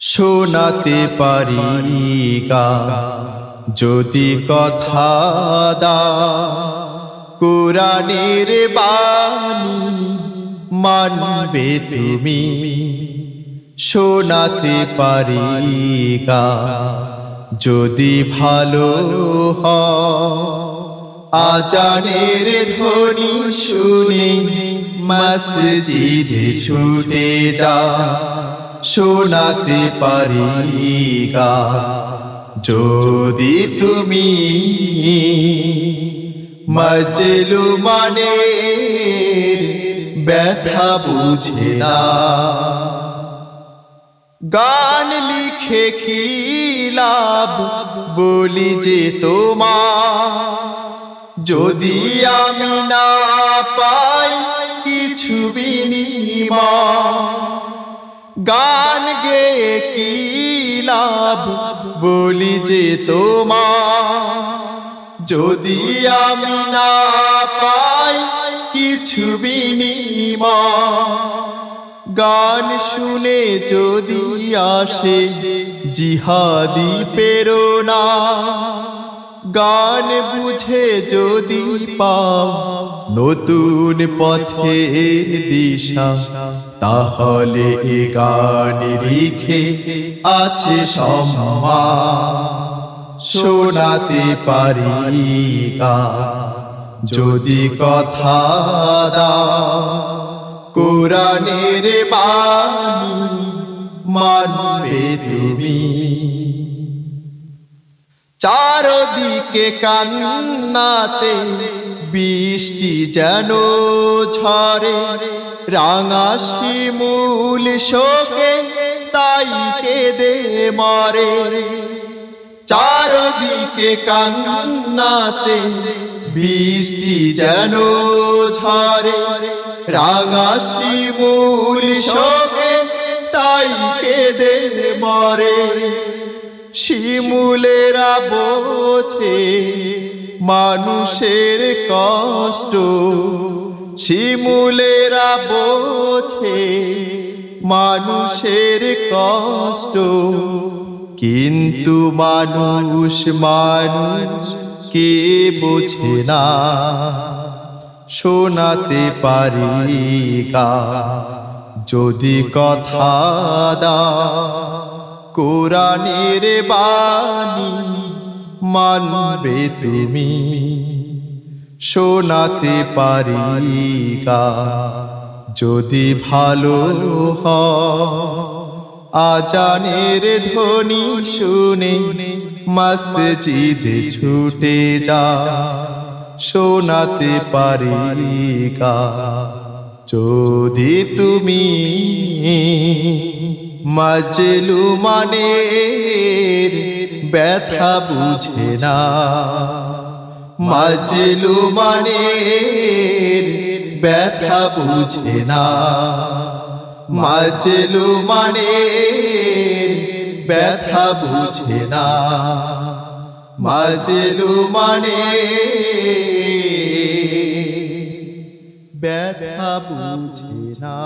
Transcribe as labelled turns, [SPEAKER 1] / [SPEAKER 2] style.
[SPEAKER 1] শোনাতে পারি গা। যদি কথা দা, কোরআনের বাণী মানবে তুমি, শোনাতে পারি গা। যদি ভালো হয় আজানের ধ্বনি শুনে মসজিদে ছুটে যা। শোনাতে পারি গা। যদি তুমি মজলু মানে ব্যথা বুঝে না, গান লিখে লাভ বলি যে তোমার? যদি আমি না পাই কিছু বিনিময় গান গে কি লাভ? বলি যে তোমার, যদি আমি না পাই কিছু গান শুনে যদি আসে জিহাদি পেরোনা গান বুঝে যদি পাও নতুন পথে দিশা। তাহলে এ গান লিখে আছে শোনাতে পারি গান যদি কথা দা কোরআনের বাণী মানবে তুমি। চারদিকে কান্নাতে বৃষ্টি যেন ঝরে। রাঙা শিমুল শোকে তাই কেঁদে মরে। চারদিকে কান্নাতে বৃষ্টি যেন ঝরে। রাঙা শিমুল শোকে তাই কেঁদে মরে। শিমুলেরা বোঝে মানুষের কষ্ট শিমুলেরা বোঝে মানুষের কষ্ট। কিন্তু মানুষ মানুষ কে বোঝে না? শোনাতে পারি কা যদি কথা দা। কোরআনের বাণী মানবে তুমি। শোনাতে পারি গা যদি ভালো আজানের ধ্বনি শুনে মসজিদে ছুটে যা। শোনাতে পারি গা যদি তুমি মাজলু মানে ব্যথা বুঝে না মাজলু মানে ব্যথা বুঝে না। মাজলু মানে ব্যথা বুঝে না। মাজলু মানে ব্যথা বুঝে না।